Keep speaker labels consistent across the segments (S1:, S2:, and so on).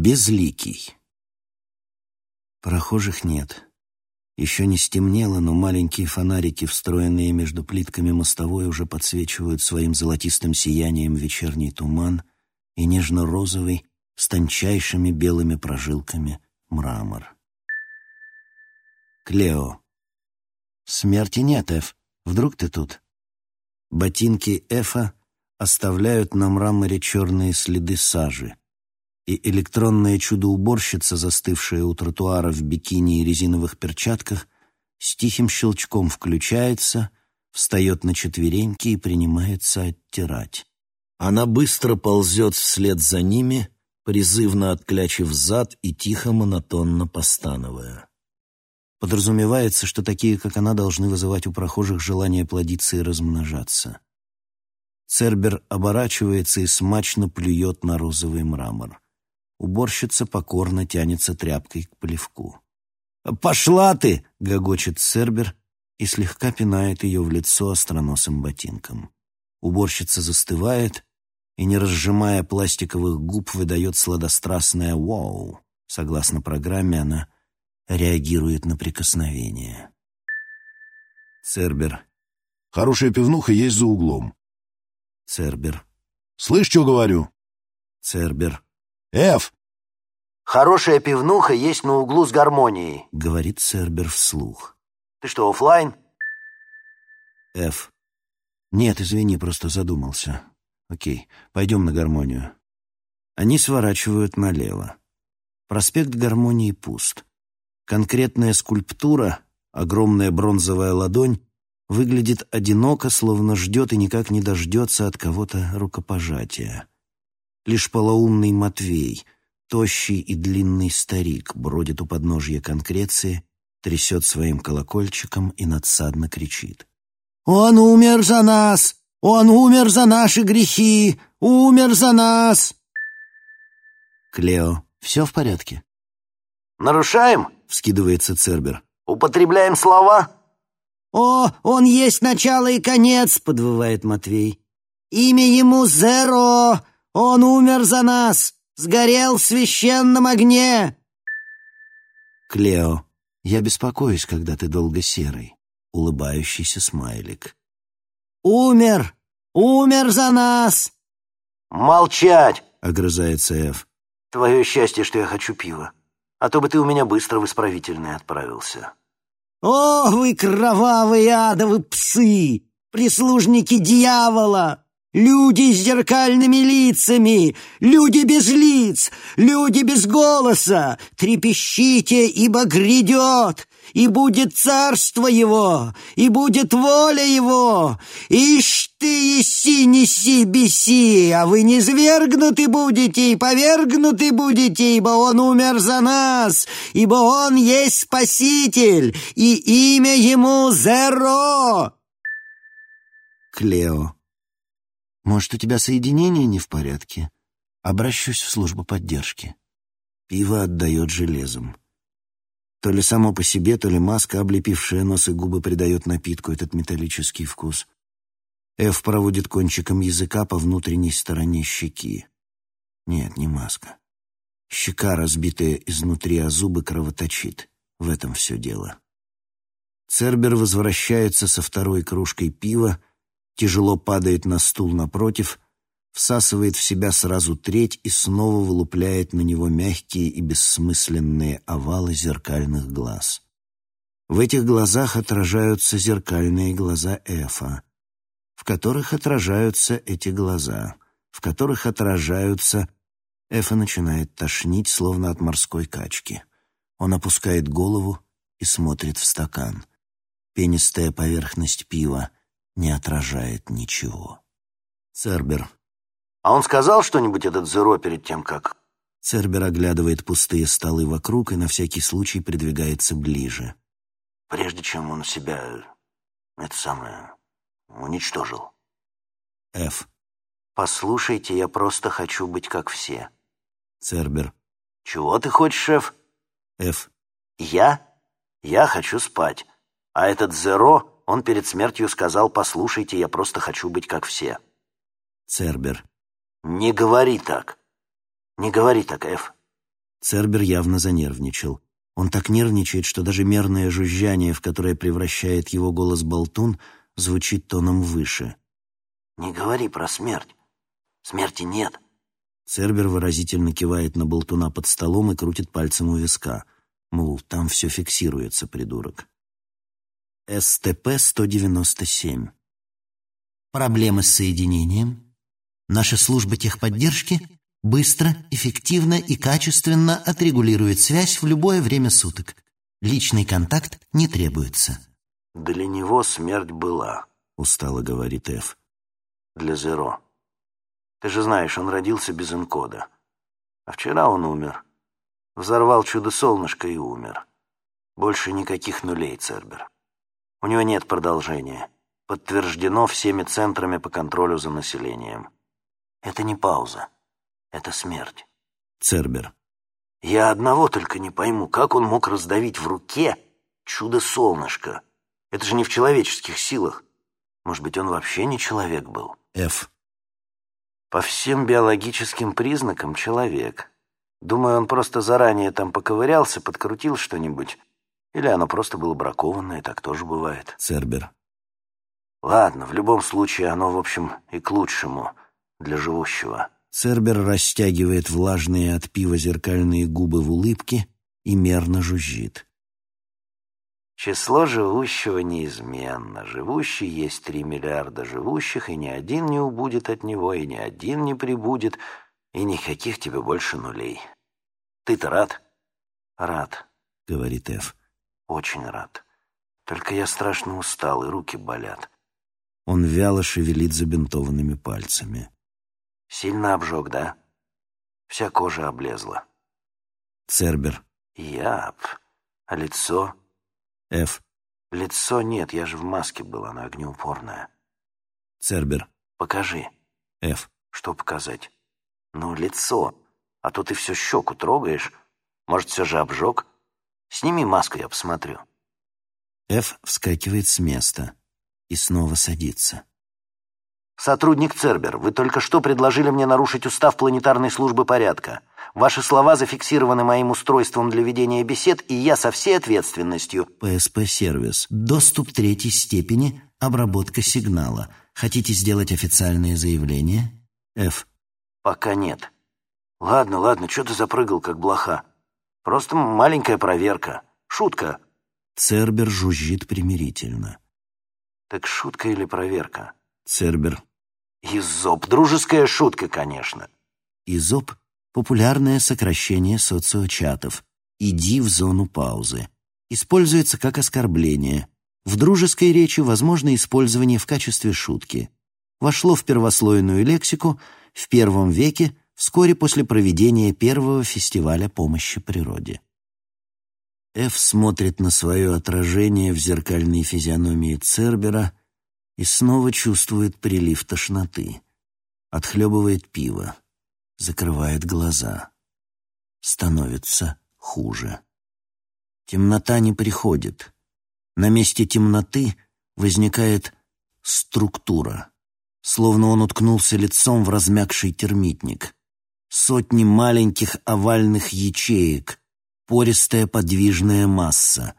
S1: Безликий. Прохожих нет. Еще не стемнело, но маленькие фонарики, встроенные между плитками мостовой, уже подсвечивают своим золотистым сиянием вечерний туман и нежно-розовый с тончайшими белыми прожилками мрамор. Клео. Смерти нет, Эф. Вдруг ты тут? Ботинки Эфа оставляют на мраморе черные следы сажи и электронная чудо-уборщица, застывшая у тротуара в бикини и резиновых перчатках, с тихим щелчком включается, встает на четвереньки и принимается оттирать. Она быстро ползет вслед за ними, призывно отклячив зад и тихо монотонно постановая. Подразумевается, что такие, как она, должны вызывать у прохожих желание плодиться и размножаться. Цербер оборачивается и смачно плюет на розовый мрамор. Уборщица покорно тянется тряпкой к плевку. «Пошла ты!» — гогочет Цербер и слегка пинает ее в лицо остроносым ботинком. Уборщица застывает и, не разжимая пластиковых губ, выдает сладострастное «Вау». Согласно программе, она реагирует на прикосновение. Цербер.
S2: «Хорошая пивнуха есть за углом».
S1: Цербер.
S2: «Слышь, что говорю?»
S1: Цербер.
S2: «Эф!»
S3: «Хорошая пивнуха есть на углу с гармонией», —
S1: говорит Цербер вслух.
S3: «Ты что, офлайн?
S1: Эф. «Нет, извини, просто задумался. Окей, пойдем на гармонию». Они сворачивают налево. Проспект гармонии пуст. Конкретная скульптура, огромная бронзовая ладонь, выглядит одиноко, словно ждет и никак не дождется от кого-то рукопожатия. Лишь полоумный Матвей, тощий и длинный старик, бродит у подножья конкреции, трясет своим колокольчиком и надсадно кричит.
S4: «Он умер за нас! Он умер за наши грехи! Умер за нас!»
S1: «Клео, все в порядке?»
S3: «Нарушаем?»
S1: — вскидывается Цербер.
S3: «Употребляем слова?»
S4: «О, он есть начало и конец!» — подвывает Матвей. «Имя ему Зеро! Он умер за нас! Сгорел в священном огне!»
S1: «Клео, я беспокоюсь, когда ты долго серый», — улыбающийся смайлик.
S4: «Умер! Умер за нас!»
S3: «Молчать!»
S1: — огрызается Эф.
S3: «Твое счастье, что я хочу пива. А то бы ты у меня быстро в исправительное отправился».
S4: «О, вы кровавые адовы псы! Прислужники дьявола! Люди с зеркальными лицами, люди без лиц, люди без голоса, трепещите, ибо грядет, и будет царство его, и будет воля его. Ишь ты, еси, неси, беси, а вы не свергнуты будете и повергнуты будете, ибо он умер за нас, ибо он есть Спаситель, и имя ему Зеро.
S1: Клео. Может, у тебя соединение не в порядке? Обращусь в службу поддержки. Пиво отдает железом. То ли само по себе, то ли маска, облепившая нос и губы, придает напитку этот металлический вкус. Эф проводит кончиком языка по внутренней стороне щеки. Нет, не маска. Щека, разбитая изнутри, а зубы кровоточит. В этом все дело. Цербер возвращается со второй кружкой пива, тяжело падает на стул напротив, всасывает в себя сразу треть и снова вылупляет на него мягкие и бессмысленные овалы зеркальных глаз. В этих глазах отражаются зеркальные глаза Эфа, в которых отражаются эти глаза, в которых отражаются... Эфа начинает тошнить, словно от морской качки. Он опускает голову и смотрит в стакан. Пенистая поверхность пива — не отражает ничего. Цербер.
S3: «А он сказал что-нибудь, этот Зеро, перед тем, как...»
S1: Цербер оглядывает пустые столы вокруг и на всякий случай придвигается ближе.
S3: «Прежде чем он себя... это самое... уничтожил».
S1: Ф.
S3: «Послушайте, я просто хочу быть как все».
S1: Цербер.
S3: «Чего ты хочешь, шеф?»
S1: Ф.
S3: «Я? Я хочу спать. А этот Зеро он перед смертью сказал, послушайте, я просто хочу быть как все.
S1: Цербер.
S3: Не говори так. Не говори так, Эф.
S1: Цербер явно занервничал. Он так нервничает, что даже мерное жужжание, в которое превращает его голос болтун, звучит тоном выше.
S3: «Не говори про смерть. Смерти нет».
S1: Цербер выразительно кивает на болтуна под столом и крутит пальцем у виска. Мол, там все фиксируется, придурок. СТП-197. Проблемы с соединением. Наша служба техподдержки быстро, эффективно и качественно отрегулирует связь в любое время суток. Личный контакт не требуется.
S3: «Для него смерть была», —
S1: устало говорит Эф.
S3: «Для Зеро. Ты же знаешь, он родился без инкода. А вчера он умер. Взорвал чудо-солнышко и умер. Больше никаких нулей, Цербер. У него нет продолжения. Подтверждено всеми центрами по контролю за населением. Это не пауза. Это смерть.
S1: Цербер.
S3: Я одного только не пойму, как он мог раздавить в руке чудо-солнышко. Это же не в человеческих силах. Может быть, он вообще не человек был?
S1: Ф.
S3: По всем биологическим признакам человек. Думаю, он просто заранее там поковырялся, подкрутил что-нибудь. Или оно просто было бракованное, так тоже бывает.
S1: Цербер.
S3: Ладно, в любом случае оно, в общем, и к лучшему для живущего.
S1: Цербер растягивает влажные от пива зеркальные губы в улыбке и мерно жужжит.
S3: Число живущего неизменно. Живущий есть три миллиарда живущих, и ни один не убудет от него, и ни один не прибудет, и никаких тебе больше нулей. Ты-то рад? Рад,
S1: говорит Эф.
S3: Очень рад. Только я страшно устал, и руки болят.
S1: Он вяло шевелит забинтованными пальцами.
S3: Сильно обжег, да? Вся кожа облезла.
S1: Цербер.
S3: Яп. А лицо?
S1: Ф.
S3: Лицо нет, я же в маске был, оно огнеупорное.
S1: Цербер.
S3: Покажи.
S1: Ф.
S3: Что показать? Ну, лицо. А то ты все щеку трогаешь. Может, все же обжег? Сними маску, я посмотрю.
S1: Ф вскакивает с места и снова садится.
S3: «Сотрудник Цербер, вы только что предложили мне нарушить устав планетарной службы порядка. Ваши слова зафиксированы моим устройством для ведения бесед, и я со всей ответственностью...»
S1: «ПСП-сервис. Доступ третьей степени. Обработка сигнала. Хотите сделать официальное заявление?» Ф.
S3: «Пока нет. Ладно, ладно, что ты запрыгал, как блоха? Просто маленькая проверка. Шутка».
S1: Цербер жужжит примирительно.
S3: «Так шутка или проверка?»
S1: Цербер.
S3: Изоп. Дружеская шутка, конечно.
S1: Изоп — популярное сокращение социочатов. Иди в зону паузы. Используется как оскорбление. В дружеской речи возможно использование в качестве шутки. Вошло в первослойную лексику в первом веке, вскоре после проведения первого фестиваля помощи природе. Ф смотрит на свое отражение в зеркальной физиономии Цербера и снова чувствует прилив тошноты. Отхлебывает пиво, закрывает глаза. Становится хуже. Темнота не приходит. На месте темноты возникает структура, словно он уткнулся лицом в размягший термитник. Сотни маленьких овальных ячеек, пористая подвижная масса,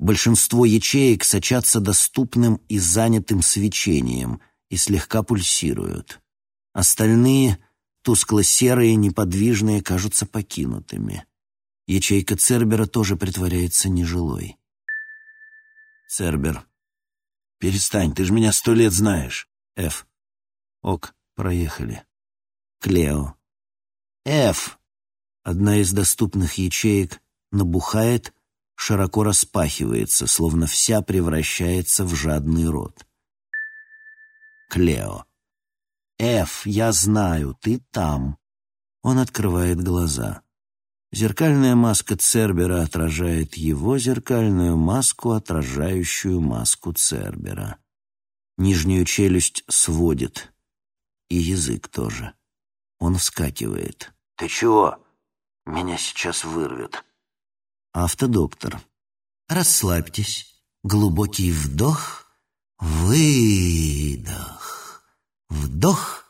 S1: Большинство ячеек сочатся доступным и занятым свечением и слегка пульсируют. Остальные, тускло-серые, неподвижные, кажутся покинутыми. Ячейка Цербера тоже притворяется нежилой. Цербер. «Перестань, ты же меня сто лет знаешь». Ф. Ок, проехали. Клео. Ф. Одна из доступных ячеек набухает, широко распахивается, словно вся превращается в жадный рот. Клео. «Эф, я знаю, ты там». Он открывает глаза. Зеркальная маска Цербера отражает его зеркальную маску, отражающую маску Цербера. Нижнюю челюсть сводит. И язык тоже. Он вскакивает.
S3: «Ты чего? Меня сейчас вырвет».
S1: Автодоктор. Расслабьтесь. Глубокий вдох, выдох. Вдох,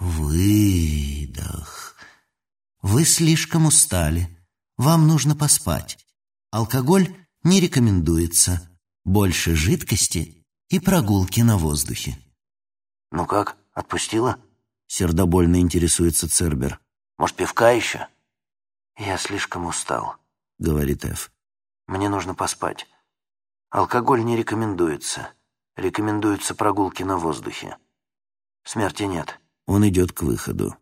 S1: выдох.
S4: Вы слишком устали. Вам нужно поспать. Алкоголь не рекомендуется. Больше жидкости и прогулки на воздухе.
S3: «Ну как, отпустила?»
S1: — сердобольно интересуется Цербер.
S3: «Может, пивка еще?» «Я слишком устал», —
S1: говорит Эф.
S3: «Мне нужно поспать. Алкоголь не рекомендуется. Рекомендуются прогулки на воздухе. Смерти нет».
S1: Он идет к выходу.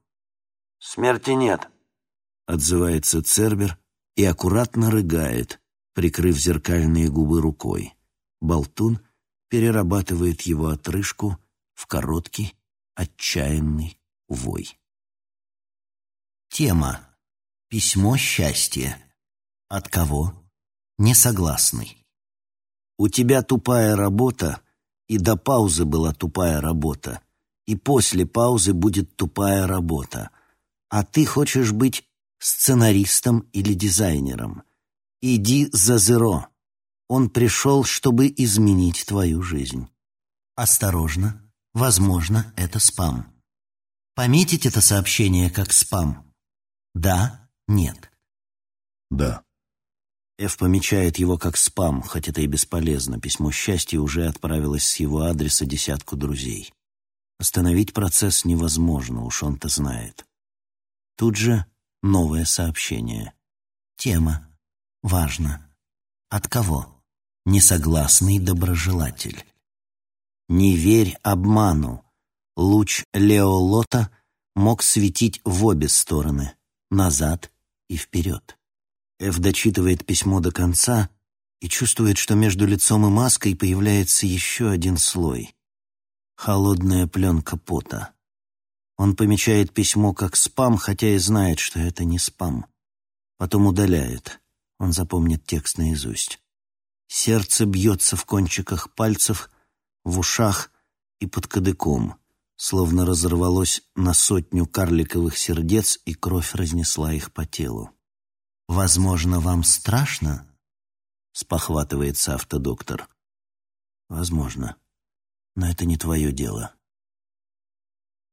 S3: «Смерти нет», —
S1: отзывается Цербер и аккуратно рыгает, прикрыв зеркальные губы рукой. Болтун перерабатывает его отрыжку в короткий, отчаянный вой. Тема. Письмо счастья. От кого? Несогласный. У тебя тупая работа, и до паузы была тупая работа, и после паузы будет тупая работа. А ты хочешь быть сценаристом или дизайнером. Иди за Зеро. Он пришел, чтобы изменить твою жизнь. Осторожно, возможно, это спам. Пометить это сообщение как спам? Да, нет.
S2: Да.
S1: Эф помечает его как спам, хоть это и бесполезно. Письмо счастья уже отправилось с его адреса десятку друзей. Остановить процесс невозможно, уж он-то знает. Тут же новое сообщение. Тема. Важно. От кого? Несогласный доброжелатель. Не верь обману. Луч Леолота мог светить в обе стороны, назад и вперед. Эф дочитывает письмо до конца и чувствует, что между лицом и маской появляется еще один слой. Холодная пленка пота. Он помечает письмо как спам, хотя и знает, что это не спам. Потом удаляет. Он запомнит текст наизусть. Сердце бьется в кончиках пальцев, в ушах и под кадыком, словно разорвалось на сотню карликовых сердец, и кровь разнесла их по телу. «Возможно, вам страшно?» — спохватывается автодоктор. «Возможно. Но это не твое дело».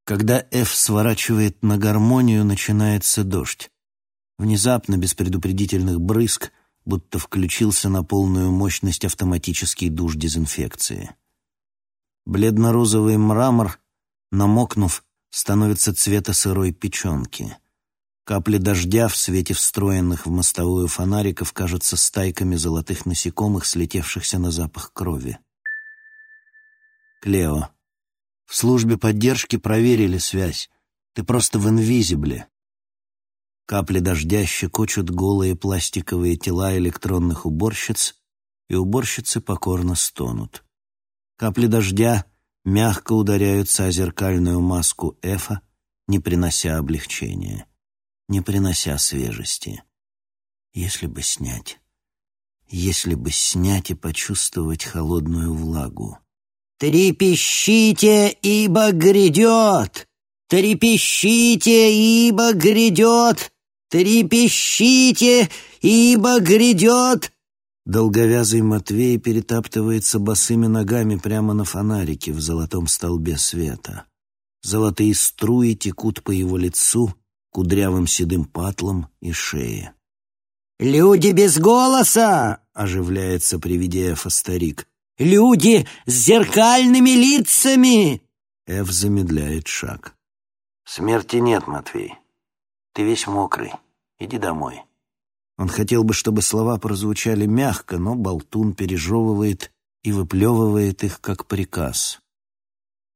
S1: Когда Ф сворачивает на гармонию, начинается дождь. Внезапно, без предупредительных брызг, будто включился на полную мощность автоматический душ дезинфекции. Бледно-розовый мрамор, намокнув, становится цвета сырой печенки. Капли дождя в свете встроенных в мостовую фонариков кажутся стайками золотых насекомых, слетевшихся на запах крови. Клео. В службе поддержки проверили связь. Ты просто в инвизибле. Капли дождя щекочут голые пластиковые тела электронных уборщиц, и уборщицы покорно стонут. Капли дождя мягко ударяются о зеркальную маску Эфа, не принося облегчения не принося свежести. Если бы снять, если бы снять и почувствовать холодную влагу.
S4: «Трепещите, ибо грядет! Трепещите, ибо грядет! Трепещите, ибо грядет!»
S1: Долговязый Матвей перетаптывается босыми ногами прямо на фонарике в золотом столбе света. Золотые струи текут по его лицу, кудрявым седым патлом и шее.
S4: «Люди без голоса!»
S1: — оживляется при виде Эфа старик.
S4: «Люди с зеркальными лицами!»
S1: Эф замедляет шаг.
S3: «Смерти нет, Матвей. Ты весь мокрый. Иди домой».
S1: Он хотел бы, чтобы слова прозвучали мягко, но болтун пережевывает и выплевывает их как приказ.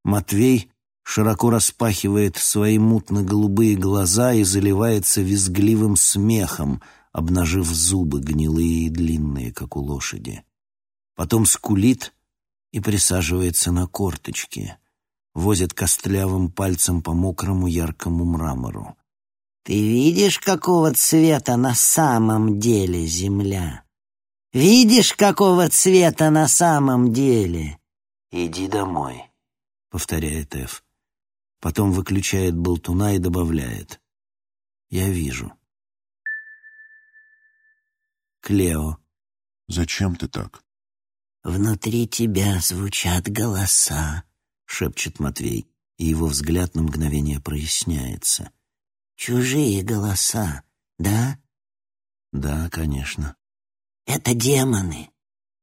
S1: Матвей широко распахивает свои мутно-голубые глаза и заливается визгливым смехом, обнажив зубы гнилые и длинные, как у лошади. Потом скулит и присаживается на корточки, возит костлявым пальцем по мокрому яркому мрамору.
S4: «Ты видишь, какого цвета на самом деле земля? Видишь, какого цвета на самом деле?»
S3: «Иди домой», —
S1: повторяет Эф. Потом выключает болтуна и добавляет. «Я вижу». Клео.
S2: «Зачем ты так?»
S4: «Внутри тебя звучат голоса», — шепчет Матвей, и его взгляд на мгновение проясняется. Чужие голоса, да?
S1: Да, конечно.
S4: Это демоны.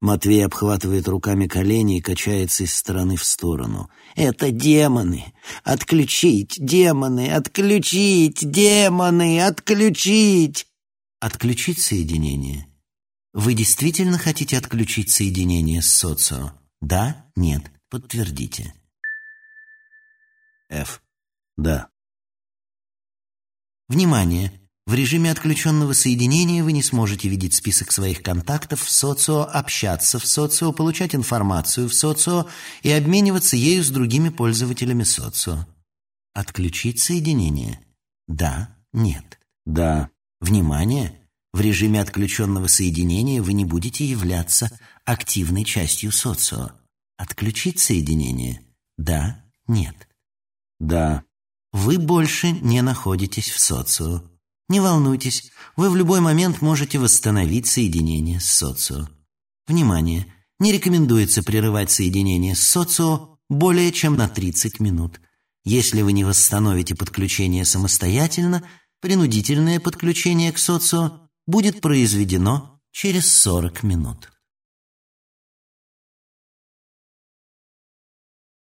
S1: Матвей обхватывает руками колени и качается из стороны в сторону.
S4: «Это демоны! Отключить! Демоны! Отключить! Демоны! Отключить!»
S1: Отключить соединение? Вы действительно хотите отключить соединение с социо? Да? Нет? Подтвердите. Ф. Да. Внимание! В режиме отключенного соединения вы не сможете видеть список своих контактов в социо, общаться в социо, получать информацию в социо и обмениваться ею с другими пользователями социо. Отключить соединение? Да, нет. Да. Внимание! В режиме отключенного соединения вы не будете являться активной частью социо. Отключить соединение? Да, нет. Да. Вы больше не находитесь в социо. Не волнуйтесь, вы в любой момент можете восстановить соединение с социо. Внимание! Не рекомендуется прерывать соединение с социо более чем на 30 минут. Если вы не восстановите подключение самостоятельно, принудительное подключение к социо будет произведено через 40 минут.